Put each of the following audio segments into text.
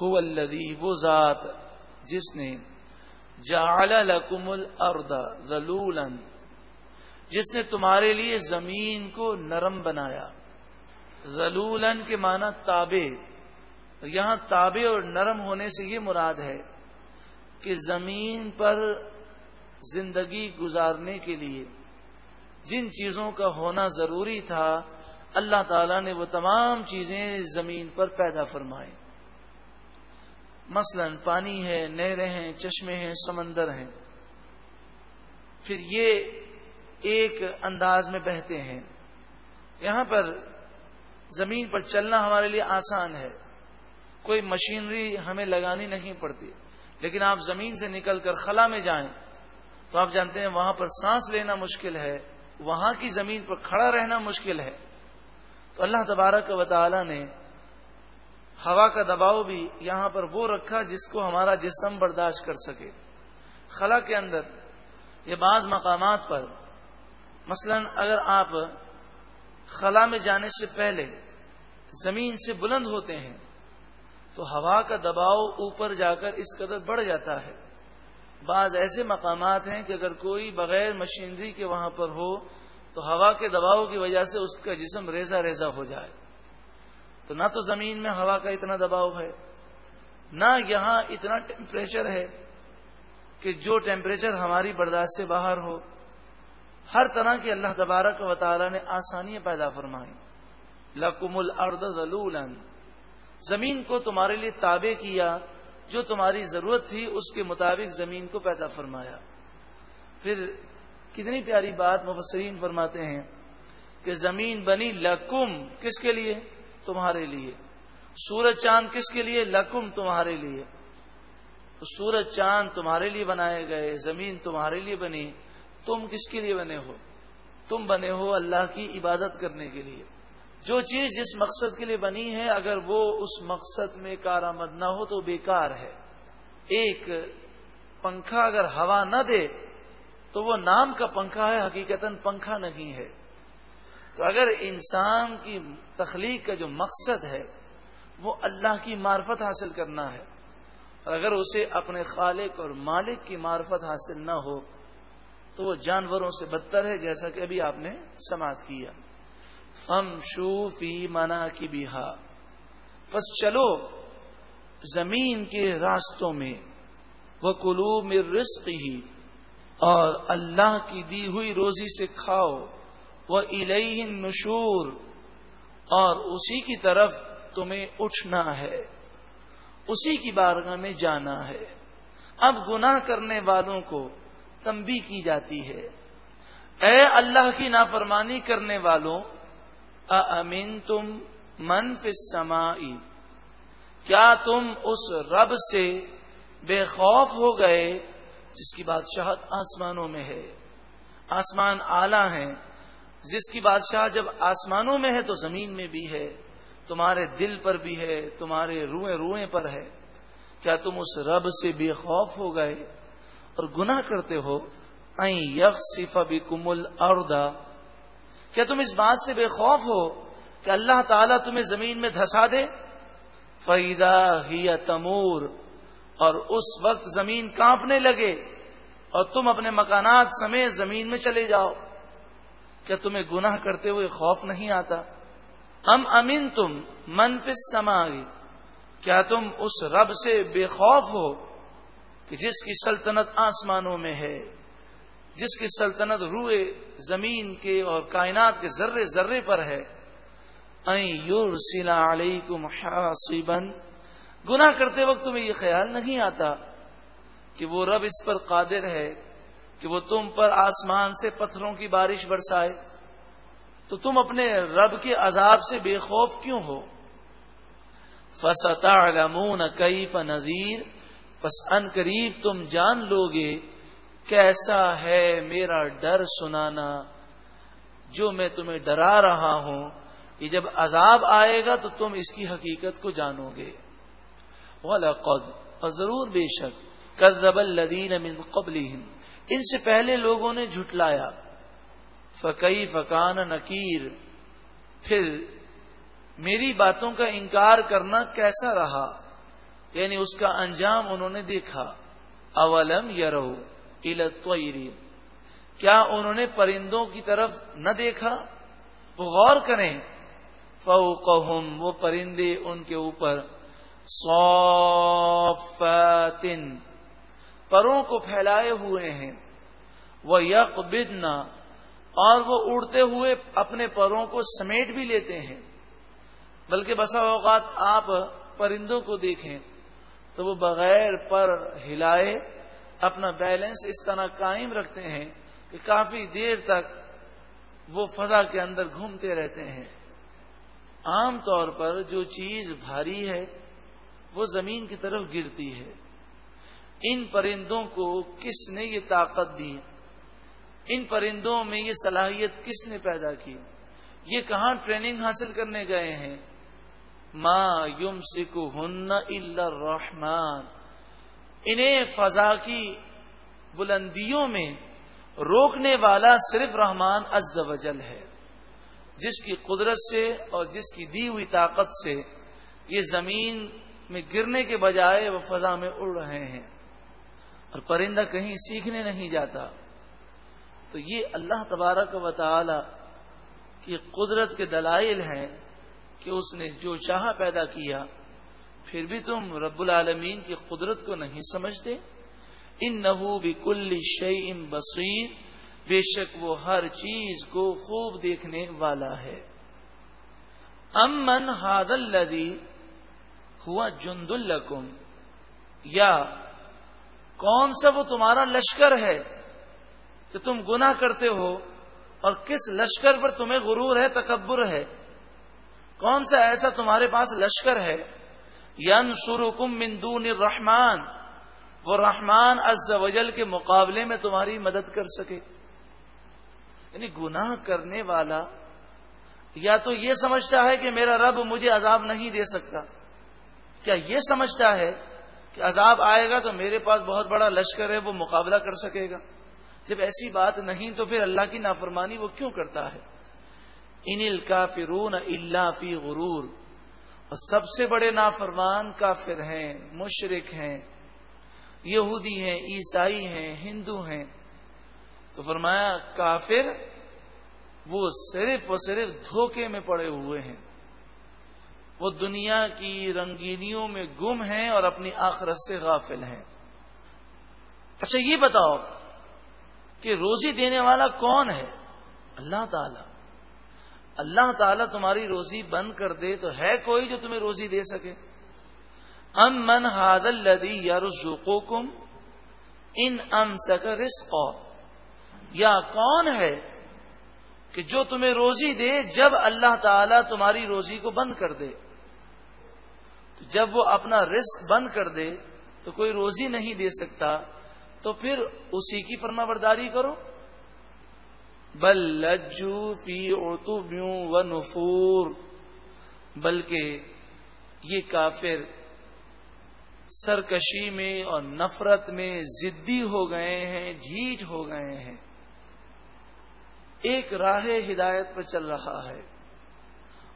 هو الذي، وہ ذات جس نے جعل لکم الارض ذلولا، جس نے تمہارے لیے زمین کو نرم بنایا۔ ذلولن کے معنی تابے یہاں تابے اور نرم ہونے سے یہ مراد ہے کہ زمین پر زندگی گزارنے کے لیے جن چیزوں کا ہونا ضروری تھا، اللہ تعالی نے وہ تمام چیزیں زمین پر پیدا فرمائے مثلا پانی ہے، نہریں ہیں، چشمے ہیں، سمندر ہیں۔ پھر یہ ایک انداز میں بہتے ہیں۔ یہاں پر زمین پر چلنا ہمارے لیے آسان ہے۔ کوئی مشینری ہمیں لگانی نہیں پڑتی۔ لیکن آپ زمین سے نکل کر خلا میں جائیں تو آپ جانتے ہیں وہاں پر سانس لینا مشکل ہے، وہاں کی زمین پر کھڑا رہنا مشکل ہے۔ تو اللہ تبارک و تعالی نے ہوا کا دباؤ بھی یہاں پر وہ رکھا جس کو ہمارا جسم برداشت کر سکے۔ خلا کے اندر یہ بعض مقامات پر مثلا اگر آپ خلا میں جانے سے پہلے زمین سے بلند ہوتے ہیں تو ہوا کا دباؤ اوپر جا کر اس قدر بڑھ جاتا ہے۔ بعض ایسے مقامات ہیں کہ اگر کوئی بغیر مشینری کے وہاں پر ہو تو ہوا کے دباؤ کی وجہ سے اس کا جسم ریزا ریزا ہو جائے۔ تو نہ تو زمین میں ہوا کا اتنا دباؤ ہے، نہ یہاں اتنا ٹیمپریچر ہے کہ جو ٹیمپریچر ہماری برداشت سے باہر ہو، ہر طرح کی اللہ تبارک و تعالی نے آسانیاں پیدا فرمائی لکم الارض ذلولا، زمین کو تمہارے لیے تابع کیا، جو تمہاری ضرورت تھی اس کے مطابق زمین کو پیدا فرمایا۔ پھر کتنی پیاری بات مفسرین فرماتے ہیں کہ زمین بنی لکم، کس کے لیے؟ تمہارے لیے۔ سورج چاند کس کے لیے؟ لکم تمہارے لیے۔ تو سورج چاند تمہارے لیے بنائے گئے، زمین تمہارے لیے بنی۔ تم کس کے لیے بنے ہو؟ تم بنے ہو اللہ کی عبادت کرنے کے لیے۔ جو چیز جس مقصد کے لیے بنی ہے، اگر وہ اس مقصد میں کارآمد نہ ہو تو بیکار ہے۔ ایک پنکھا اگر ہوا نہ دے، تو وہ نام کا پنکھا ہے حقیقت پنکھا نہیں ہے۔ تو اگر انسان کی تخلیق کا جو مقصد ہے وہ اللہ کی معرفت حاصل کرنا ہے اور اگر اسے اپنے خالق اور مالک کی معرفت حاصل نہ ہو تو وہ جانوروں سے بدتر ہے جیسا کہ ابھی آپ نے سماعت کیا۔ فم شو فی منا کی بہا بس چلو زمین کے راستوں میں۔ وہ کلو میں رسق ہی اور اللہ کی دی ہوئی روزی سے کھاؤ۔ وہ الہ نشور اور اسی کی طرف تمہیں اٹھنا ہے۔ اسی کی بارگاہ میں جانا ہے۔ اب گناہ کرنے والوں کو تمبی کی جاتی ہے۔ اے اللہ کی نافرمانی کرنے والوں امین تم منف سمائی کیا تم اس رب سے بے خوف ہو گئے جس کی بادشاہت آسمانوں میں ہے؟ آسمان آلہ ہیں۔ جس کی بادشاہ جب آسمانوں میں ہے تو زمین میں بھی ہے، تمہارے دل پر بھی ہے، تمہارے روئیں روئیں پر ہے۔ کیا تم اس رب سے بے خوف ہو گئے اور گناہ کرتے ہو؟ این یق صفا بھی کمل کیا تم اس بات سے بے خوف ہو کہ اللہ تعالیٰ تمہیں زمین میں دھسا دے؟ فیدا ہی تمور۔ اور اس وقت زمین کانپنے لگے اور تم اپنے مکانات سمیت زمین میں چلے جاؤ۔ کیا تمہیں گناہ کرتے ہوئے خوف نہیں آتا؟ ام امین تم منفس سماگی کیا تم اس رب سے بے خوف ہو کہ جس کی سلطنت آسمانوں میں ہے، جس کی سلطنت روئے زمین کے اور کائنات کے ذرے ذرے پر ہے؟ یور سینا علی کو گنا کرتے وقت تمہیں یہ خیال نہیں آتا کہ وہ رب اس پر قادر ہے کہ وہ تم پر آسمان سے پتھروں کی بارش برسائے تو تم اپنے رب کے عذاب سے بے خوف کیوں ہو؟ فستا کئی نذیر بس ان قریب تم جان لو گے کیسا ہے میرا ڈر سنانا، جو میں تمہیں ڈرا رہا ہوں کہ جب عذاب آئے گا تو تم اس کی حقیقت کو جانو گے۔ اور ضرور بے شک کزب الدین من قبل ان سے پہلے لوگوں نے جھٹلایا۔ فقی فقان نکیر پھر میری باتوں کا انکار کرنا کیسا رہا؟ یعنی اس کا انجام انہوں نے دیکھا۔ اولم یرو الری کیا انہوں نے پرندوں کی طرف نہ دیکھا؟ وہ غور کریں۔ فوقہم وہ پرندے ان کے اوپر۔ صوفتن پروں کو پھیلائے ہوئے ہیں۔ وہ یک اور وہ اڑتے ہوئے اپنے پروں کو سمیٹ بھی لیتے ہیں۔ بلکہ بسا اوقات آپ پرندوں کو دیکھیں تو وہ بغیر پر ہلائے اپنا بیلنس اس طرح قائم رکھتے ہیں کہ کافی دیر تک وہ فضا کے اندر گھومتے رہتے ہیں۔ عام طور پر جو چیز بھاری ہے وہ زمین کی طرف گرتی ہے۔ ان پرندوں کو کس نے یہ طاقت دی؟ ان پرندوں میں یہ صلاحیت کس نے پیدا کی؟ یہ کہاں ٹریننگ حاصل کرنے گئے ہیں؟ ماں یوم سکو ہن رحمان انہیں فضا کی بلندیوں میں روکنے والا صرف رحمان از وجل ہے۔ جس کی قدرت سے اور جس کی دی ہوئی طاقت سے یہ زمین میں گرنے کے بجائے وہ فضا میں اڑ رہے ہیں۔ اور پرندہ کہیں سیکھنے نہیں جاتا۔ تو یہ اللہ تبارک و تعالی کی قدرت کے دلائل ہیں کہ اس نے جو چاہا پیدا کیا، پھر بھی تم رب العالمین کی قدرت کو نہیں سمجھتے۔ ان نحو بھی کل شعی بصیر، بے شک وہ ہر چیز کو خوب دیکھنے والا ہے۔ امن ہاد الدی ہوا جند القم یا کون سا وہ تمہارا لشکر ہے کہ تم گنا کرتے ہو اور کس لشکر پر تمہیں غرور ہے، تکبر ہے؟ کون سا ایسا تمہارے پاس لشکر ہے؟ ین سرکم مندون رحمان وہ رحمان از وجل کے مقابلے میں تمہاری مدد کر سکے۔ یعنی گناہ کرنے والا یا تو یہ سمجھتا ہے کہ میرا رب مجھے عذاب نہیں دے سکتا۔ کیا یہ سمجھتا ہے کہ عذاب آئے گا تو میرے پاس بہت بڑا لشکر ہے، وہ مقابلہ کر سکے گا۔ جب ایسی بات نہیں تو پھر اللہ کی نافرمانی وہ کیوں کرتا ہے؟ ان الکافرون اللہ فی غرور۔ اور سب سے بڑے نافرمان کافر ہیں مشرق ہیں، یہودی ہیں، عیسائی ہیں، ہندو ہیں۔ تو فرمایا، کافر وہ صرف اور صرف دھوکے میں پڑے ہوئے ہیں۔ وہ دنیا کی رنگینیوں میں گم ہیں اور اپنی آخرت سے غافل ہیں۔ اچھا یہ بتاؤ کہ روزی دینے والا کون ہے؟ اللہ تعالی۔ اللہ تعالیٰ تمہاری روزی بند کر دے تو ہے کوئی جو تمہیں روزی دے سکے۔ ام من ہاد الدی یا رسوکم ان ام سک رسق یا کون ہے کہ جو تمہیں روزی دے جب اللہ تعالیٰ تمہاری روزی کو بند کر دے؟ تو جب وہ اپنا رزق بند کر دے تو کوئی روزی نہیں دے سکتا، تو پھر اسی کی فرما برداری کرو۔ بل لجو فی ارتوبیوں و نفور، بلکہ یہ کافر سرکشی میں اور نفرت میں زدی ہو گئے ہیں جھیٹ ہو گئے ہیں۔ ایک راہ ہدایت پہ چل رہا ہے۔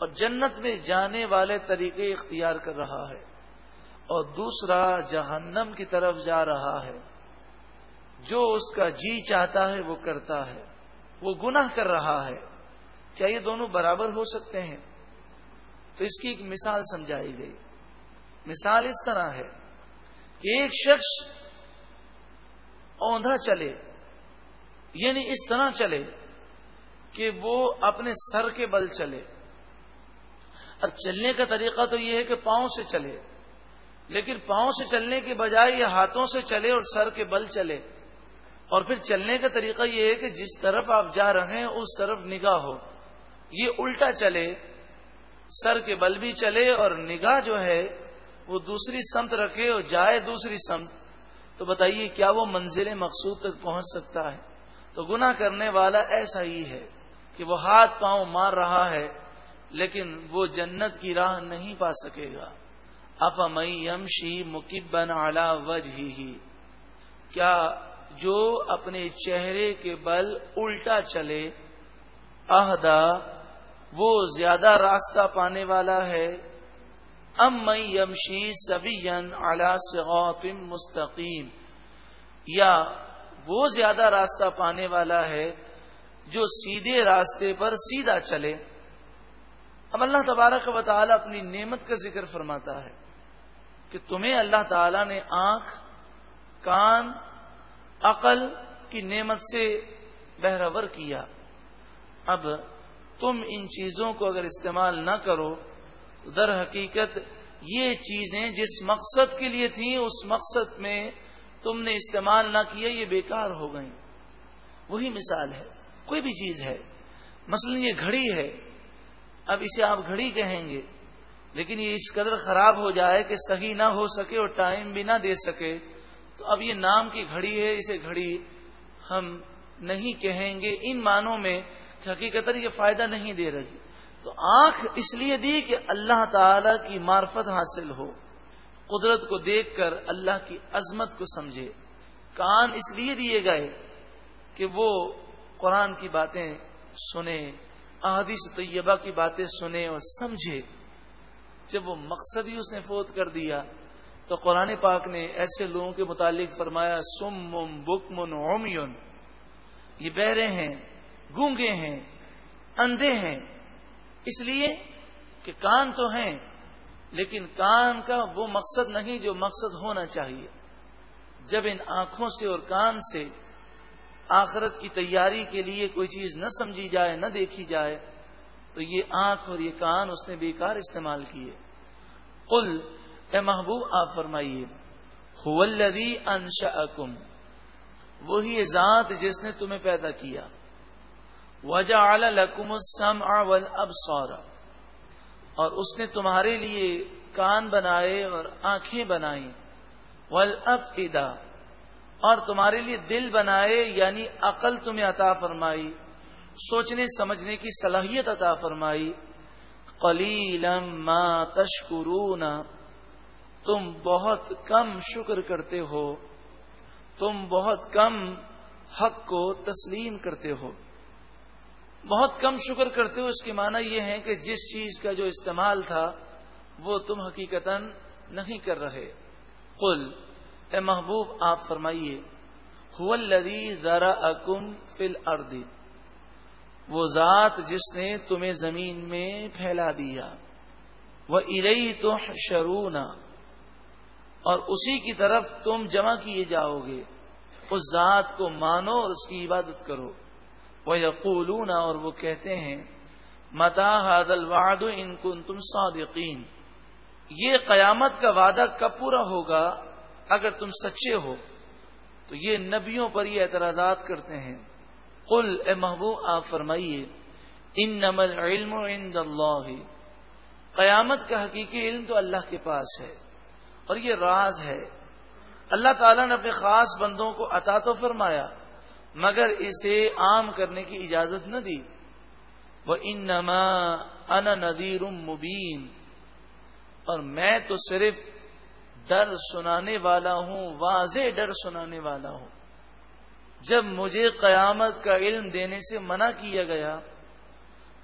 اور جنت میں جانے والے طریقے اختیار کر رہا ہے اور دوسرا جہنم کی طرف جا رہا ہے۔ جو اس کا جی چاہتا ہے وہ کرتا ہے۔ وہ گناہ کر رہا ہے۔ کیا یہ دونوں برابر ہو سکتے ہیں؟ تو اس کی ایک مثال سمجھائی گئی۔ مثال اس طرح ہے کہ ایک شخص اوندھا چلے یعنی اس طرح چلے کہ وہ اپنے سر کے بل چلے۔ اور چلنے کا طریقہ تو یہ ہے کہ پاؤں سے چلے۔ لیکن پاؤں سے چلنے کے بجائے یہ ہاتھوں سے چلے اور سر کے بل چلے۔ اور پھر چلنے کا طریقہ یہ ہے کہ جس طرف آپ جا رہے ہیں، اس طرف نگاہ ہو۔ یہ الٹا چلے، سر کے بل بھی چلے اور نگاہ جو ہے، وہ دوسری سمت رکھے اور جائے دوسری سمت۔ تو بتائیے کیا وہ منزل مقصود تک پہنچ سکتا ہے؟ تو گنا کرنے والا ایسا ہی ہے کہ وہ ہاتھ پاؤں مار رہا ہے۔ لیکن وہ جنت کی راہ نہیں پا سکے گا۔ افمئی یمشی مکبن اعلی وجہ ہی کیا جو اپنے چہرے کے بل الٹا چلے، عہدہ، وہ زیادہ راستہ پانے والا ہے۔ ام میں یمشی سبین اعلی مستقیم۔ یا وہ زیادہ راستہ پانے والا ہے جو سیدھے راستے پر سیدھا چلے۔ اب اللہ تبارک و تعالیٰ اپنی نعمت کا ذکر فرماتا ہے کہ تمہیں اللہ تعالی نے آنکھ، کان، عقل کی نعمت سے بہرور کیا۔ اب تم ان چیزوں کو اگر استعمال نہ کرو تو در حقیقت یہ چیزیں جس مقصد کے لیے تھیں، اس مقصد میں تم نے استعمال نہ کیا، یہ بیکار ہو گئیں۔ وہی مثال ہے، کوئی بھی چیز ہے۔ مثلا یہ گھڑی ہے۔ اب اسے آپ گھڑی کہیں گے، لیکن یہ اس قدر خراب ہو جائے کہ صحیح نہ ہو سکے اور ٹائم بھی نہ دے سکے، تو اب یہ نام کی گھڑی ہے، اسے گھڑی ہم نہیں کہیں گے۔ ان معنوں میں کہ حقیقت یہ فائدہ نہیں دے رہی۔ تو آنکھ اس لیے دی کہ اللہ تعالی کی معرفت حاصل ہو، قدرت کو دیکھ کر اللہ کی عظمت کو سمجھے۔ کان اس لیے دیے گئے کہ وہ قرآن کی باتیں سنے احادیث طیبہ کی باتیں سنے اور سمجھے۔ جب وہ مقصد ہی اس نے فوت کر دیا، تو قرآن پاک نے ایسے لوگوں کے متعلق فرمایا، سم مم بک من یہ بہرے ہیں، گونگے ہیں، اندھے ہیں۔ اس لیے کہ کان تو ہیں، لیکن کان کا وہ مقصد نہیں جو مقصد ہونا چاہیے۔ جب ان آنکھوں سے اور کان سے آخرت کی تیاری کے لیے کوئی چیز نہ سمجھی جائے، نہ دیکھی جائے، تو یہ آنکھ اور یہ کان اس نے بیکار استعمال کیے۔ قل، اے محبوب، آپ فرمائیے انشا کم وہی ذات جس نے تمہیں پیدا کیا۔ وجہ لکم السم اب اور اس نے تمہارے لیے کان بنائے اور آنکھیں بنائی ول اور تمہارے لیے دل بنائے یعنی عقل تمہیں عطا فرمائی، سوچنے، سمجھنے کی صلاحیت عطا فرمائی۔ قلیلم ما تشکرون، تم بہت کم شکر کرتے ہو۔ تم بہت کم حق کو تسلیم کرتے ہو۔ بہت کم شکر کرتے ہو، اس کے معنی یہ ہے کہ جس چیز کا جو استعمال تھا، وہ تم حقیقت نہیں کر رہے۔ قل اے محبوب، آپ فرمائیے ذرا اکم فل اردی وہ ذات جس نے تمہیں زمین میں پھیلا دیا وہ ارئی تو شرونا اور اسی کی طرف تم جمع کیے جاؤ گے، اس ذات کو مانو اور اس کی عبادت کرو۔ وہ یقولون اور وہ کہتے ہیں، متا حادل واد ان کن تم صادقین یہ قیامت کا وعدہ کب پورا ہوگا؟ اگر تم سچے ہو، تو یہ نبیوں پر یہ اعتراضات کرتے ہیں۔ قل، اے محبوب، آپ فرمائیے ان نمل علم عند اللہ۔ قیامت کا حقیقی علم تو اللہ کے پاس ہے اور یہ راز ہے۔ اللہ تعالیٰ نے اپنے خاص بندوں کو عطا تو فرمایا، مگر اسے عام کرنے کی اجازت نہ دی۔ وہ ان نما ان نذیر مبین۔ اور میں تو صرف ڈر سنانے والا ہوں، واضح ڈر سنانے والا ہوں۔ جب مجھے قیامت کا علم دینے سے منع کیا گیا،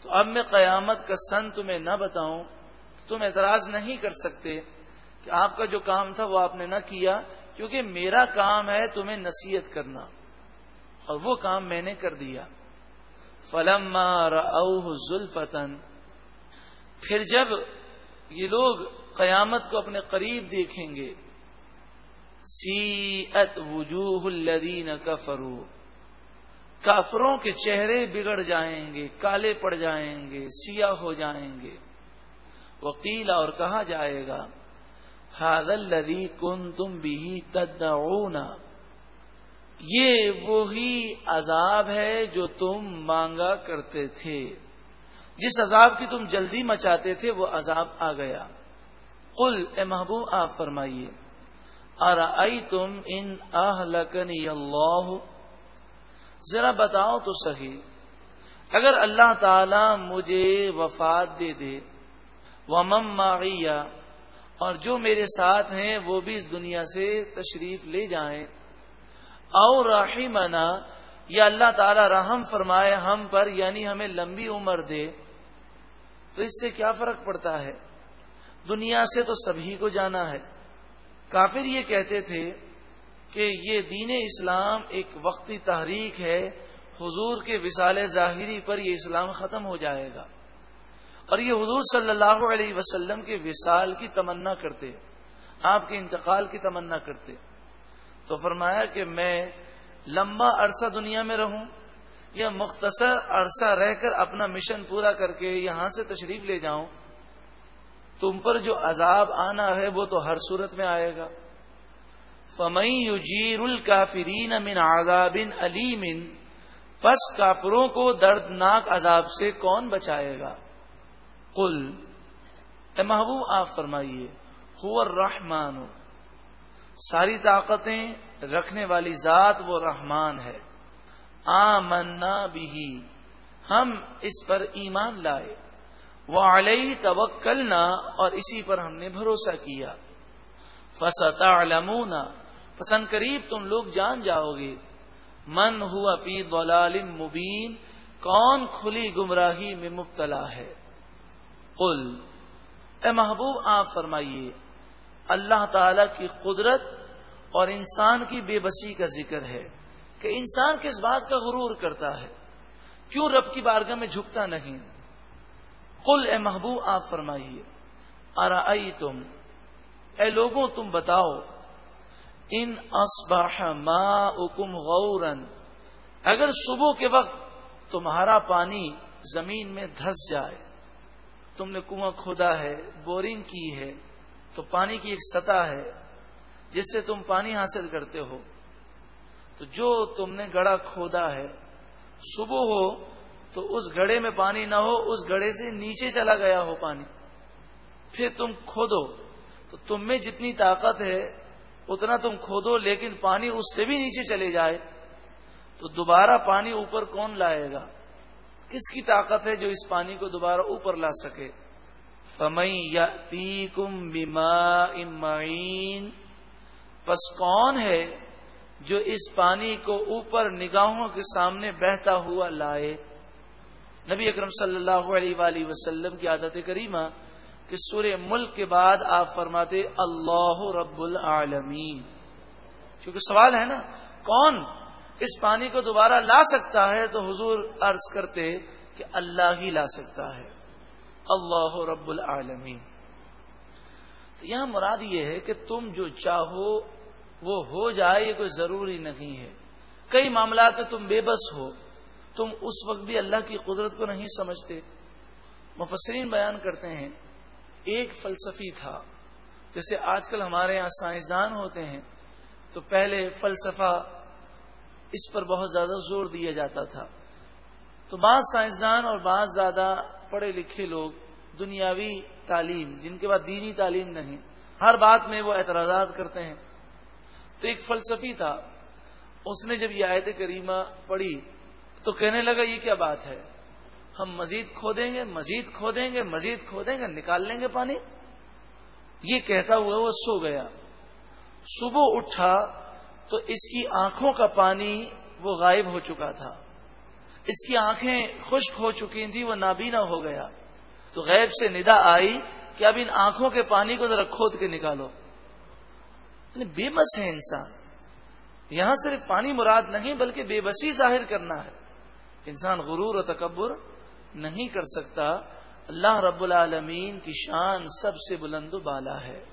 تو اب میں قیامت کا سن تمہیں نہ بتاؤں، تم اعتراض نہیں کر سکتے کہ آپ کا جو کام تھا وہ آپ نے نہ کیا، کیونکہ میرا کام ہے تمہیں نصیحت کرنا۔ اور وہ کام میں نے کر دیا۔ فلم ذوالفتن پھر جب یہ لوگ قیامت کو اپنے قریب دیکھیں گے۔ سی ات وجوہ الدین کفرو کافروں کے چہرے بگڑ جائیں گے، کالے پڑ جائیں گے، سیاہ ہو جائیں گے۔ وکیلا اور کہا جائے گا حاضل لدی کن تم بھی تدعون یہ وہی عذاب ہے جو تم مانگا کرتے تھے۔ جس عذاب کی تم جلدی مچاتے تھے، وہ عذاب آ گیا۔ قل، اے محبوب، آپ فرمائیے اور آئی تم ان لکنی اللہ؟ ذرا بتاؤ تو صحیح، اگر اللہ تعالی مجھے وفات دے دے وہ مم اور جو میرے ساتھ ہیں وہ بھی اس دنیا سے تشریف لے جائیں اور رحمنا، یا اللہ تعالی رحم فرمائے ہم پر یعنی ہمیں لمبی عمر دے، تو اس سے کیا فرق پڑتا ہے؟ دنیا سے تو سبھی کو جانا ہے۔ کافر یہ کہتے تھے کہ یہ دین اسلام ایک وقتی تحریک ہے۔ حضور کے وسال ظاہری پر یہ اسلام ختم ہو جائے گا۔ اور یہ حضور صلی اللہ علیہ وسلم کے وصال کی تمنا کرتے، آپ کے انتقال کی تمنا کرتے۔ تو فرمایا کہ میں لمبا عرصہ دنیا میں رہوں یا مختصر عرصہ رہ کر اپنا مشن پورا کر کے یہاں سے تشریف لے جاؤں تم پر جو عذاب آنا ہے وہ تو ہر صورت میں آئے گا۔ فمئی یجیر الکافرین من عذاب علیم، پس کافروں کو دردناک عذاب سے کون بچائے گا؟ قل، اے محبوب، آپ فرمائیے ہو رحمان ساری طاقتیں رکھنے والی ذات وہ رحمان ہے۔ آمنا بھی ہم اس پر ایمان لائے۔ وہ علیہ توکلنا اور اسی پر ہم نے بھروسہ کیا۔ فستا پسند قریب تم لوگ جان جاؤ گے۔ من ہوا فی دلال مبین، کون کھلی گمراہی میں مبتلا ہے؟ قل، اے محبوب، آپ فرمائیے، اللہ تعالی کی قدرت اور انسان کی بے بسی کا ذکر ہے کہ انسان کس بات کا غرور کرتا ہے۔ کیوں رب کی بارگاہ میں جھکتا نہیں؟ قل اے محبوب، آپ فرمائیے آئی تم اے لوگوں، تم بتاؤ، ان اصبح ماؤکم غورا اگر صبح کے وقت تمہارا پانی زمین میں دھس جائے، تم نے کنواں کھودا ہے، بورنگ کی ہے، تو پانی کی ایک سطح ہے، جس سے تم پانی حاصل کرتے ہو، تو جو تم نے گڑا کھودا ہے، صبح ہو تو اس گڑے میں پانی نہ ہو، اس گڑے سے نیچے چلا گیا ہو پانی۔ پھر تم کھودو۔ تو تم میں جتنی طاقت ہے، اتنا تم کھودو، لیکن پانی اس سے بھی نیچے چلے جائے۔ تو دوبارہ پانی اوپر کون لائے گا؟ کس کی طاقت ہے جو اس پانی کو دوبارہ اوپر لا سکے؟ فمئی یا پی کم بیما پس کون ہے جو اس پانی کو اوپر نگاہوں کے سامنے بہتا ہوا لائے؟ نبی اکرم صلی اللہ علیہ وآلہ وسلم کی عادت کریمہ کہ سورہ ملک کے بعد آپ فرماتے اللہ رب العالمین۔ کیونکہ سوال ہے نا، کون اس پانی کو دوبارہ لا سکتا ہے تو حضور عرض کرتے کہ اللہ ہی لا سکتا ہے۔ اللہ رب العالمین۔ تو یہاں مراد یہ ہے کہ تم جو چاہو وہ ہو جائے، یہ کوئی ضروری نہیں ہے۔ کئی معاملات میں تم بے بس ہو۔ تم اس وقت بھی اللہ کی قدرت کو نہیں سمجھتے۔ مفسرین بیان کرتے ہیں، ایک فلسفی تھا۔ جیسے آج کل ہمارے یہاں سائنسدان ہوتے ہیں، تو پہلے فلسفہ اس پر بہت زیادہ زور دیا جاتا تھا۔ تو بعض سائنسدان اور بعض زیادہ پڑھے لکھے لوگ دنیاوی تعلیم، جن کے بعد دینی تعلیم نہیں، ہر بات میں وہ اعتراضات کرتے ہیں۔ تو ایک فلسفی تھا۔ اس نے جب یہ آیت کریمہ پڑھی تو کہنے لگا، یہ کیا بات ہے؟ ہم مزید کھو دیں گے، مزید کھو دیں گے، مزید کھو دیں گے، نکال لیں گے پانی؟ یہ کہتا ہوا وہ سو گیا۔ صبح اٹھا تو اس کی آنکھوں کا پانی وہ غائب ہو چکا تھا۔ اس کی آنکھیں خشک ہو چکی تھی وہ نابینا ہو گیا۔ تو غیب سے ندا آئی کہ اب ان آنکھوں کے پانی کو ذرا کھود کے نکالو۔ یعنی بے بس ہے انسان۔ یہاں صرف پانی مراد نہیں، بلکہ بے بسی ظاہر کرنا ہے۔ انسان غرور و تکبر نہیں کر سکتا، اللہ رب العالمین کی شان سب سے بلند و بالا ہے۔